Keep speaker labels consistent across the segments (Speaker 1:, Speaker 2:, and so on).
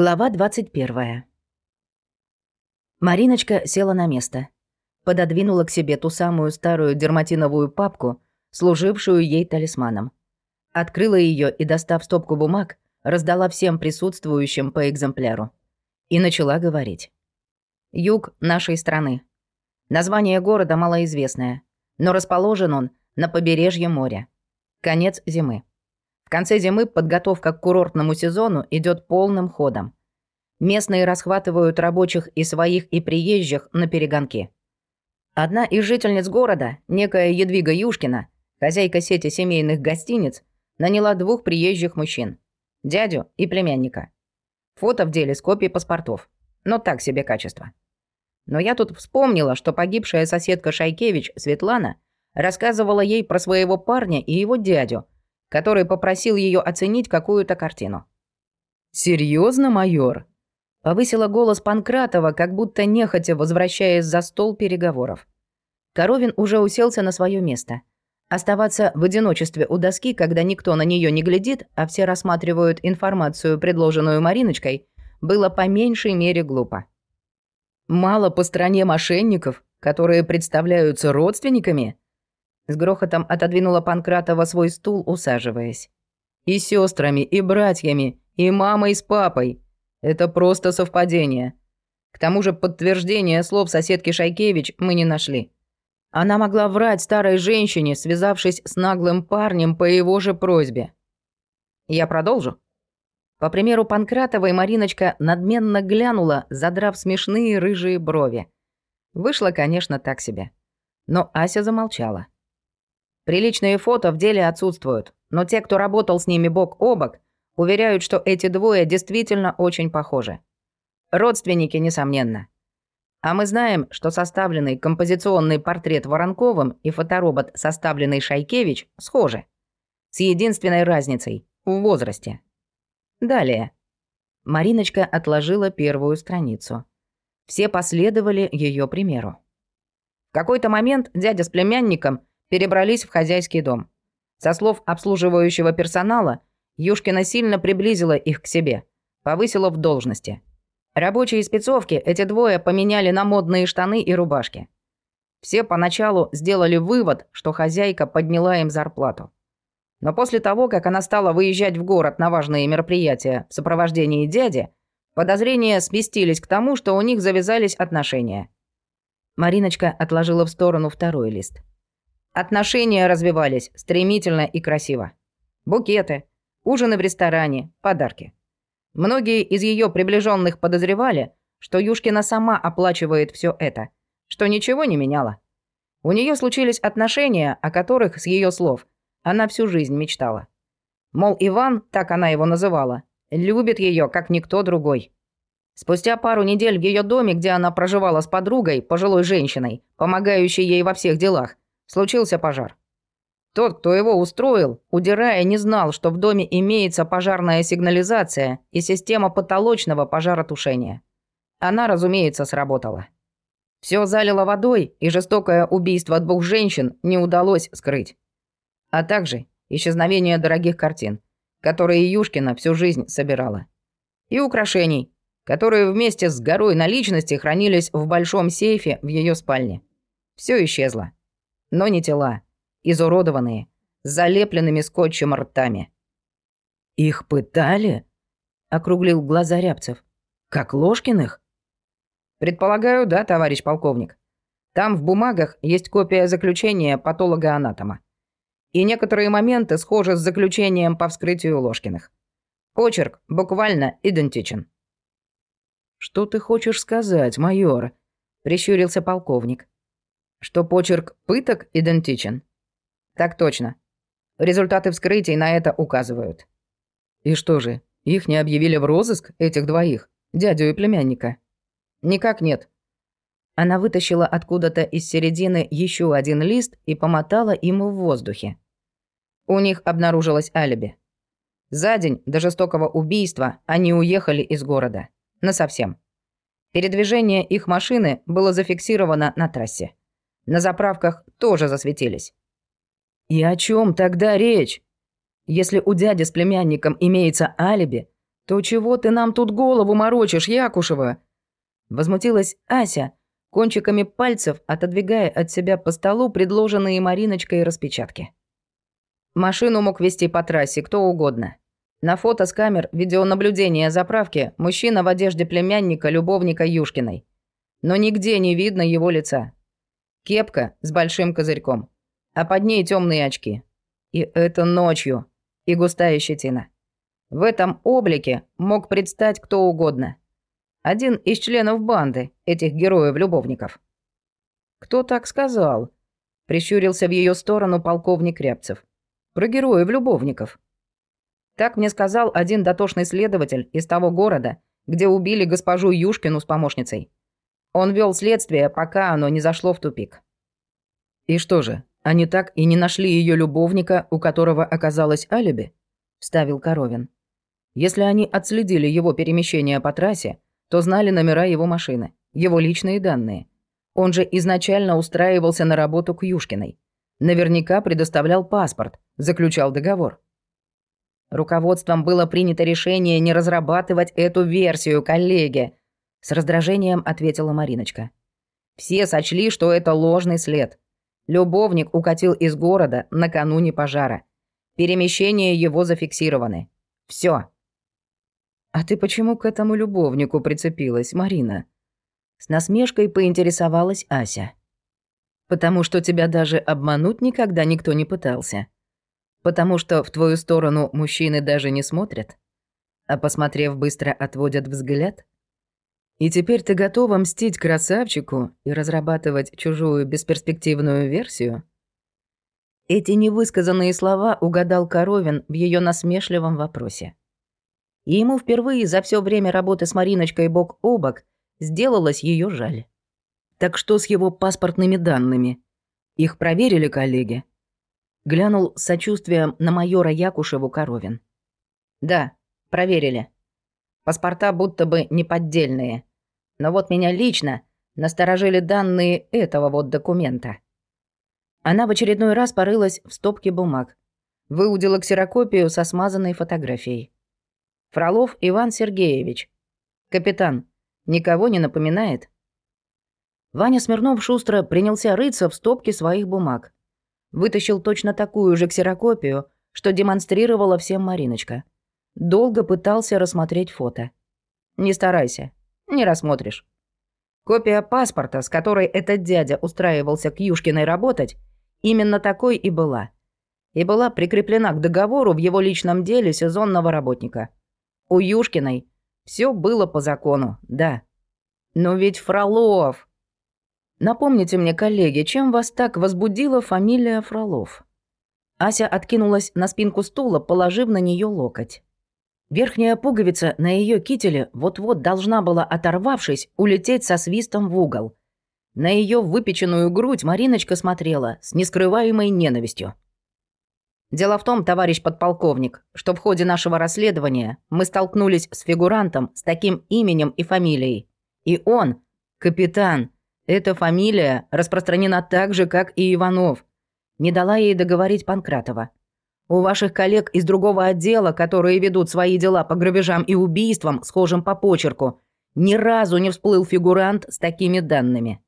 Speaker 1: Глава 21. Мариночка села на место. Пододвинула к себе ту самую старую дерматиновую папку, служившую ей талисманом. Открыла ее и, достав стопку бумаг, раздала всем присутствующим по экземпляру. И начала говорить. Юг нашей страны. Название города малоизвестное, но расположен он на побережье моря. Конец зимы. В конце зимы подготовка к курортному сезону идет полным ходом. Местные расхватывают рабочих и своих, и приезжих на перегонки. Одна из жительниц города, некая Едвига Юшкина, хозяйка сети семейных гостиниц, наняла двух приезжих мужчин. Дядю и племянника. Фото в деле с копией паспортов. Но так себе качество. Но я тут вспомнила, что погибшая соседка Шайкевич, Светлана, рассказывала ей про своего парня и его дядю – который попросил ее оценить какую-то картину.
Speaker 2: «Серьезно, майор?»
Speaker 1: Повысила голос Панкратова, как будто нехотя возвращаясь за стол переговоров. Коровин уже уселся на свое место. Оставаться в одиночестве у доски, когда никто на нее не глядит, а все рассматривают информацию, предложенную Мариночкой, было по меньшей мере глупо.
Speaker 2: «Мало по стране мошенников, которые представляются родственниками?»
Speaker 1: С грохотом отодвинула Панкратова свой стул, усаживаясь.
Speaker 2: «И сестрами, и братьями, и мамой с папой. Это просто совпадение. К тому же подтверждения слов соседки Шайкевич мы не нашли. Она могла врать старой женщине, связавшись с наглым парнем по его же просьбе.
Speaker 1: Я продолжу. По примеру Панкратовой Мариночка надменно глянула, задрав смешные рыжие брови. Вышло, конечно, так себе. Но Ася замолчала. Приличные фото в деле отсутствуют, но те, кто работал с ними бок о бок, уверяют, что эти двое действительно очень похожи. Родственники, несомненно. А мы знаем, что составленный композиционный портрет Воронковым и фоторобот, составленный Шайкевич, схожи. С единственной разницей – в возрасте. Далее. Мариночка отложила первую страницу. Все последовали ее примеру. В какой-то момент дядя с племянником перебрались в хозяйский дом. Со слов обслуживающего персонала, Юшкина сильно приблизила их к себе, повысила в должности. Рабочие спецовки эти двое поменяли на модные штаны и рубашки. Все поначалу сделали вывод, что хозяйка подняла им зарплату. Но после того, как она стала выезжать в город на важные мероприятия в сопровождении дяди, подозрения сместились к тому, что у них завязались отношения. Мариночка отложила в сторону второй лист. Отношения развивались стремительно и красиво. Букеты, ужины в ресторане, подарки. Многие из ее приближенных подозревали, что Юшкина сама оплачивает все это, что ничего не меняло. У нее случились отношения, о которых, с ее слов, она всю жизнь мечтала. Мол, Иван, так она его называла, любит ее, как никто другой. Спустя пару недель в ее доме, где она проживала с подругой, пожилой женщиной, помогающей ей во всех делах, случился пожар. Тот, кто его устроил, удирая, не знал, что в доме имеется пожарная сигнализация и система потолочного пожаротушения. Она, разумеется, сработала. Все залило водой, и жестокое убийство двух женщин не удалось скрыть. А также исчезновение дорогих картин, которые Юшкина всю жизнь собирала. И украшений, которые вместе с горой наличности хранились в большом сейфе в ее спальне. Все исчезло но не тела, изуродованные, залепленными скотчем ртами.
Speaker 2: «Их пытали?» — округлил глаза Рябцев. «Как Ложкиных?»
Speaker 1: «Предполагаю, да, товарищ полковник. Там в бумагах есть копия заключения патолога-анатома. И некоторые моменты схожи с заключением по вскрытию Ложкиных. Почерк буквально идентичен».
Speaker 2: «Что ты хочешь сказать, майор?» — прищурился полковник.
Speaker 1: Что почерк пыток идентичен? Так точно. Результаты вскрытий на это указывают.
Speaker 2: И что же, их не объявили в розыск, этих двоих, дядю и племянника?
Speaker 1: Никак нет. Она вытащила откуда-то из середины еще один лист и помотала им в воздухе. У них обнаружилось алиби. За день до жестокого убийства они уехали из города. Насовсем. Передвижение их машины было зафиксировано на трассе. На заправках тоже засветились.
Speaker 2: И о чем тогда речь? Если у дяди с племянником имеется алиби, «То чего ты нам тут голову морочишь, Якушева?» Возмутилась Ася, кончиками пальцев отодвигая от себя по столу предложенные Мариночкой распечатки. Машину мог вести по трассе кто угодно. На фото с камер видеонаблюдения заправки мужчина в одежде племянника любовника Юшкиной. Но нигде не видно его лица. Кепка с большим козырьком, а под ней темные очки. И это ночью, и густая щетина. В этом облике мог предстать кто угодно. Один из членов банды, этих героев-любовников. «Кто так сказал?» – прищурился в ее сторону полковник Рябцев. «Про героев-любовников». Так мне сказал один дотошный следователь из того города, где убили госпожу Юшкину с помощницей. Он вел следствие, пока оно не зашло в тупик. «И что же, они так и не нашли ее любовника, у которого оказалось алиби?» – вставил Коровин. «Если они отследили его перемещение по трассе, то знали номера его машины, его личные данные. Он же изначально устраивался на работу к Юшкиной. Наверняка предоставлял паспорт, заключал договор. Руководством было принято решение не разрабатывать эту версию, коллеги. С раздражением ответила Мариночка. Все сочли, что это ложный след. Любовник укатил из города накануне пожара. Перемещения его зафиксированы. Все. «А ты почему к этому любовнику прицепилась, Марина?» С насмешкой поинтересовалась Ася. «Потому что тебя даже обмануть никогда никто не пытался. Потому что в твою сторону мужчины даже не смотрят, а посмотрев, быстро отводят взгляд. И теперь ты готова мстить красавчику и разрабатывать чужую бесперспективную версию?» Эти невысказанные слова угадал Коровин в ее насмешливом вопросе и ему впервые за все время работы с Мариночкой бок о бок сделалось ее жаль. Так что с его паспортными данными? Их проверили коллеги? Глянул с сочувствием на майора Якушеву Коровин. Да, проверили. Паспорта будто бы неподдельные. Но вот меня лично насторожили данные этого вот документа. Она в очередной раз порылась в стопке бумаг. Выудила ксерокопию со смазанной фотографией. Фролов Иван Сергеевич. Капитан. Никого не напоминает?» Ваня Смирнов шустро принялся рыться в стопке своих бумаг. Вытащил точно такую же ксерокопию, что демонстрировала всем Мариночка. Долго пытался рассмотреть фото. «Не старайся, не рассмотришь». Копия паспорта, с которой этот дядя устраивался к Юшкиной работать, именно такой и была. И была прикреплена к договору в его личном деле сезонного работника – у Юшкиной все было по закону, да. Но ведь Фролов... Напомните мне, коллеги, чем вас так возбудила фамилия Фролов? Ася откинулась на спинку стула, положив на нее локоть. Верхняя пуговица на ее кителе вот-вот должна была, оторвавшись, улететь со свистом в угол. На ее выпеченную грудь Мариночка смотрела с нескрываемой ненавистью. Дело в том, товарищ подполковник, что в ходе нашего расследования мы столкнулись с фигурантом с таким именем и фамилией. И он, капитан, эта фамилия распространена так же, как и Иванов. Не дала ей договорить Панкратова. У ваших коллег из другого отдела, которые ведут свои дела по грабежам и убийствам, схожим по почерку, ни разу не всплыл фигурант с такими данными.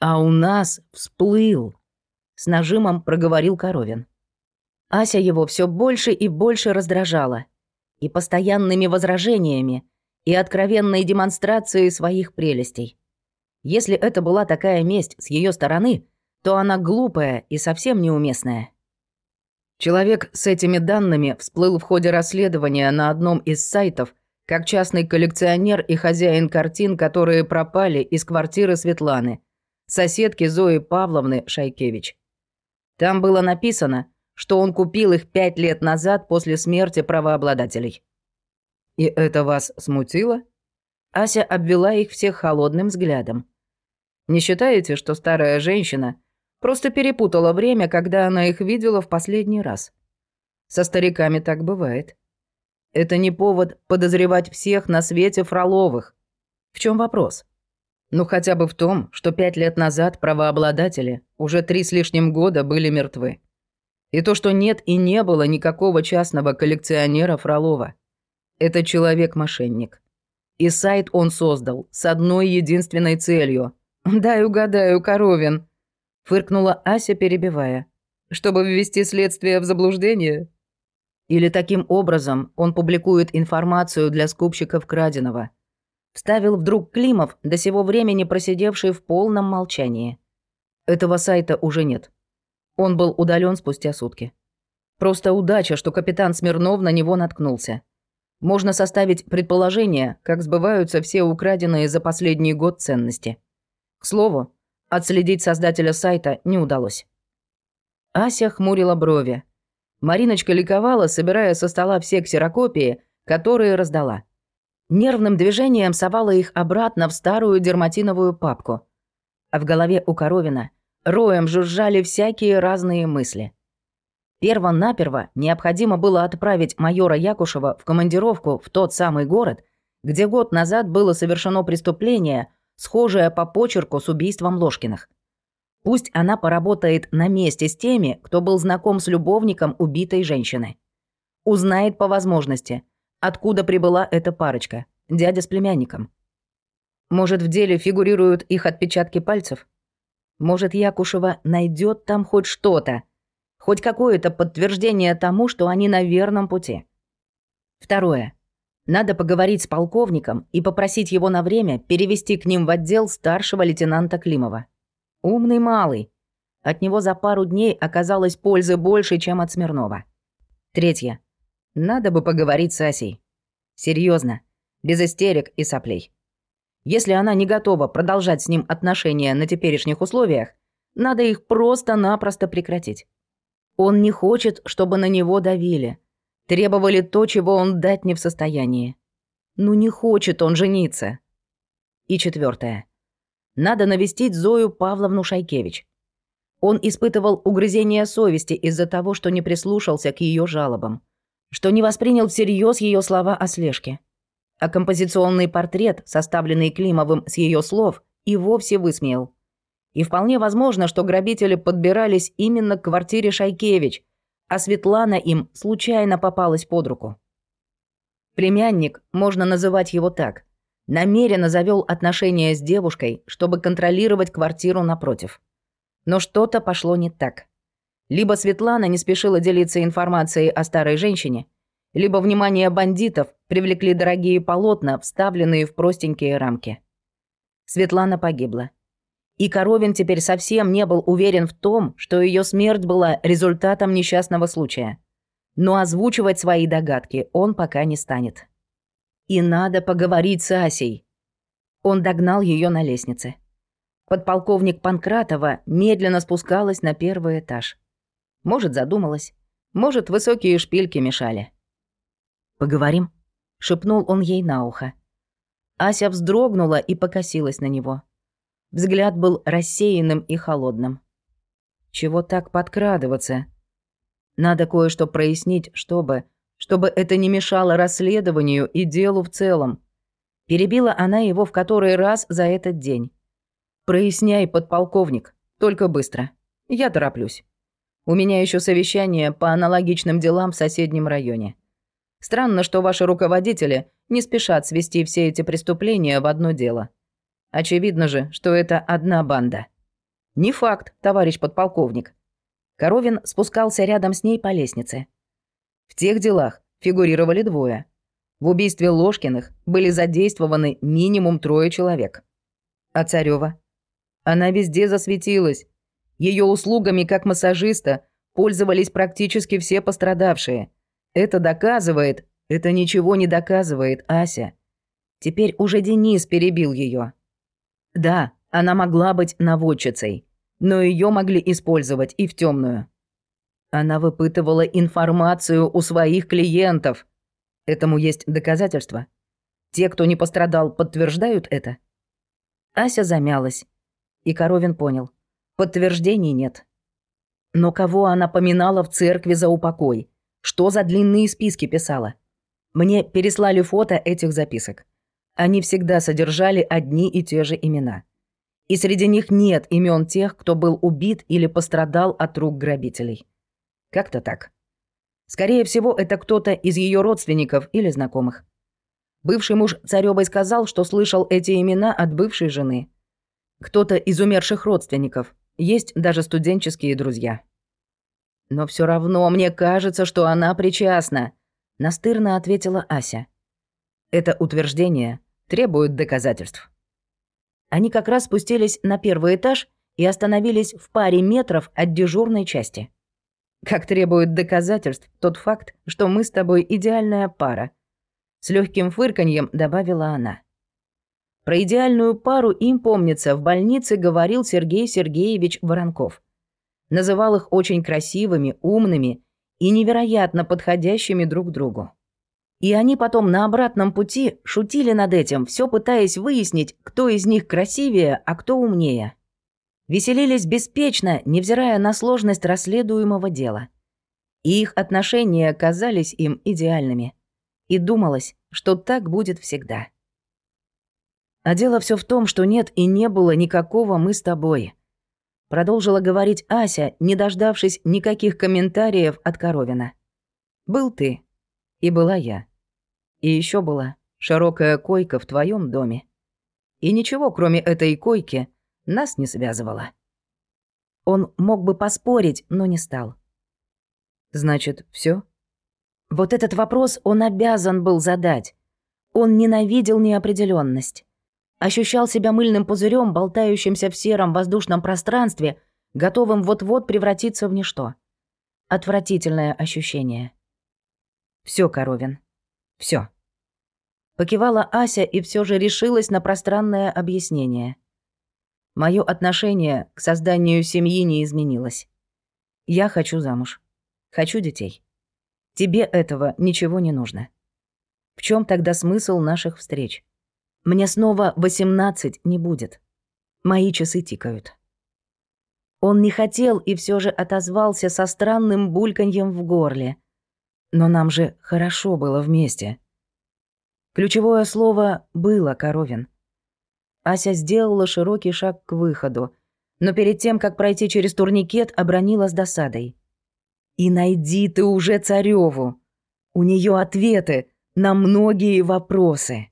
Speaker 2: А у нас всплыл, с нажимом проговорил Коровин. Ася его все больше и больше раздражала. И постоянными возражениями, и откровенной демонстрацией своих прелестей. Если это была такая месть с ее стороны, то она глупая и совсем неуместная. Человек с этими данными всплыл в ходе расследования на одном из сайтов как частный коллекционер и хозяин картин, которые пропали из квартиры Светланы, соседки Зои Павловны Шайкевич. Там было написано, что он купил их пять лет назад после смерти правообладателей. И это вас смутило? Ася обвела их всех холодным взглядом. Не считаете, что старая женщина просто перепутала время, когда она их видела в последний раз? Со стариками так бывает. Это не повод подозревать всех на свете Фроловых. В чем вопрос? Ну хотя бы в том, что пять лет назад правообладатели уже три с лишним года были мертвы. И то, что нет и не было никакого частного коллекционера Фролова. Это человек-мошенник. И сайт он создал с одной единственной целью. «Дай угадаю, Коровин», — фыркнула Ася, перебивая. «Чтобы ввести следствие в заблуждение?» Или таким образом он публикует информацию для скупщиков краденого. Вставил вдруг Климов, до сего времени просидевший в полном молчании. Этого сайта уже нет. Он был удален спустя сутки. Просто удача, что капитан Смирнов на него наткнулся. Можно составить предположение, как сбываются все украденные за последний год ценности. К слову, отследить создателя сайта не удалось. Ася хмурила брови. Мариночка ликовала, собирая со стола все ксерокопии, которые раздала. Нервным движением совала их обратно в старую дерматиновую папку. А в голове у Коровина роем жужжали всякие разные мысли – Перво-наперво необходимо было отправить майора Якушева в командировку в тот самый город, где год назад было совершено преступление, схожее по почерку с убийством Ложкиных. Пусть она поработает на месте с теми, кто был знаком с любовником убитой женщины. Узнает по возможности, откуда прибыла эта парочка, дядя с племянником. Может, в деле фигурируют их отпечатки пальцев? Может, Якушева найдет там хоть что-то, Хоть какое-то подтверждение тому, что они на верном пути. Второе. Надо поговорить с полковником и попросить его на время перевести к ним в отдел старшего лейтенанта Климова. Умный малый. От него за пару дней оказалось пользы больше, чем от Смирнова. Третье. Надо бы поговорить с Асей. Серьезно, без истерик и соплей. Если она не готова продолжать с ним отношения на теперешних условиях, надо их просто-напросто прекратить. Он не хочет, чтобы на него давили. Требовали то, чего он дать не в состоянии. Ну не хочет он жениться. И четвертое. Надо навестить Зою Павловну Шайкевич. Он испытывал угрызение совести из-за того, что не прислушался к ее жалобам, что не воспринял всерьез ее слова о слежке. А композиционный портрет, составленный Климовым с ее слов, и вовсе высмеял. И вполне возможно, что грабители подбирались именно к квартире Шайкевич, а Светлана им случайно попалась под руку. Племянник, можно называть его так, намеренно завел отношения с девушкой, чтобы контролировать квартиру напротив. Но что-то пошло не так. Либо Светлана не спешила делиться информацией о старой женщине, либо внимание бандитов привлекли дорогие полотна, вставленные в простенькие рамки. Светлана погибла. И Коровин теперь совсем не был уверен в том, что ее смерть была результатом несчастного случая. Но озвучивать свои догадки он пока не станет. И надо поговорить с Асей. Он догнал ее на лестнице. Подполковник Панкратова медленно спускалась на первый этаж. Может, задумалась. Может, высокие шпильки мешали. «Поговорим?» — шепнул он ей на ухо. Ася вздрогнула и покосилась на него. Взгляд был рассеянным и холодным. Чего так подкрадываться? Надо кое-что прояснить, чтобы... Чтобы это не мешало расследованию и делу в целом. Перебила она его в который раз за этот день. «Проясняй, подполковник, только быстро. Я тороплюсь. У меня еще совещание по аналогичным делам в соседнем районе. Странно, что ваши руководители не спешат свести все эти преступления в одно дело». Очевидно же, что это одна банда. Не факт, товарищ подполковник. Коровин спускался рядом с ней по лестнице. В тех делах фигурировали двое. В убийстве Ложкиных были задействованы минимум трое человек. А Царёва? Она везде засветилась. Ее услугами как массажиста пользовались практически все пострадавшие. Это доказывает, это ничего не доказывает, Ася. Теперь уже Денис перебил ее. Да, она могла быть наводчицей, но ее могли использовать и в темную. Она выпытывала информацию у своих клиентов. Этому есть доказательства. Те, кто не пострадал, подтверждают это. Ася замялась, и Коровин понял. Подтверждений нет. Но кого она поминала в церкви за упокой? Что за длинные списки писала? Мне переслали фото этих записок. Они всегда содержали одни и те же имена. И среди них нет имен тех, кто был убит или пострадал от рук грабителей. Как-то так. Скорее всего, это кто-то из ее родственников или знакомых.
Speaker 1: Бывший муж Царёвой сказал, что слышал эти имена от бывшей жены. Кто-то из умерших родственников. Есть даже студенческие друзья. Но все равно мне кажется, что она причастна, настырно ответила Ася. Это утверждение требует доказательств. Они как раз спустились на первый этаж и остановились в паре метров от дежурной части. Как требует доказательств тот факт, что мы с тобой идеальная пара. С легким фырканьем добавила она. Про идеальную пару им, помнится, в больнице говорил Сергей Сергеевич Воронков. Называл их очень красивыми, умными и невероятно подходящими друг другу. И они потом на обратном пути шутили над этим, все пытаясь выяснить, кто из них красивее, а кто умнее. Веселились беспечно, невзирая на сложность расследуемого дела. И их отношения казались им идеальными. И думалось, что так будет всегда. А дело все в том, что нет и не было никакого «мы с тобой». Продолжила говорить Ася, не дождавшись никаких комментариев от Коровина. «Был ты, и была я. И еще была широкая койка в твоем доме. И ничего, кроме этой койки, нас не связывало. Он мог бы поспорить, но не стал. Значит, все? Вот этот вопрос он обязан был задать. Он ненавидел неопределенность. Ощущал себя мыльным пузырем, болтающимся в сером воздушном пространстве, готовым вот-вот превратиться в ничто. Отвратительное ощущение. Все, Коровин. Все. Покивала Ася и все же решилась на пространное объяснение. Мое отношение к созданию семьи не изменилось. Я хочу замуж. Хочу детей. Тебе этого ничего не нужно. В чем тогда смысл наших встреч? Мне снова 18 не будет. Мои часы тикают. Он не хотел и все же отозвался со странным бульканьем в горле. Но нам же хорошо было вместе. Ключевое слово «было», Коровин. Ася сделала широкий шаг к выходу, но перед тем, как пройти через турникет, обронила с досадой. «И найди ты уже Цареву. У нее ответы на многие вопросы».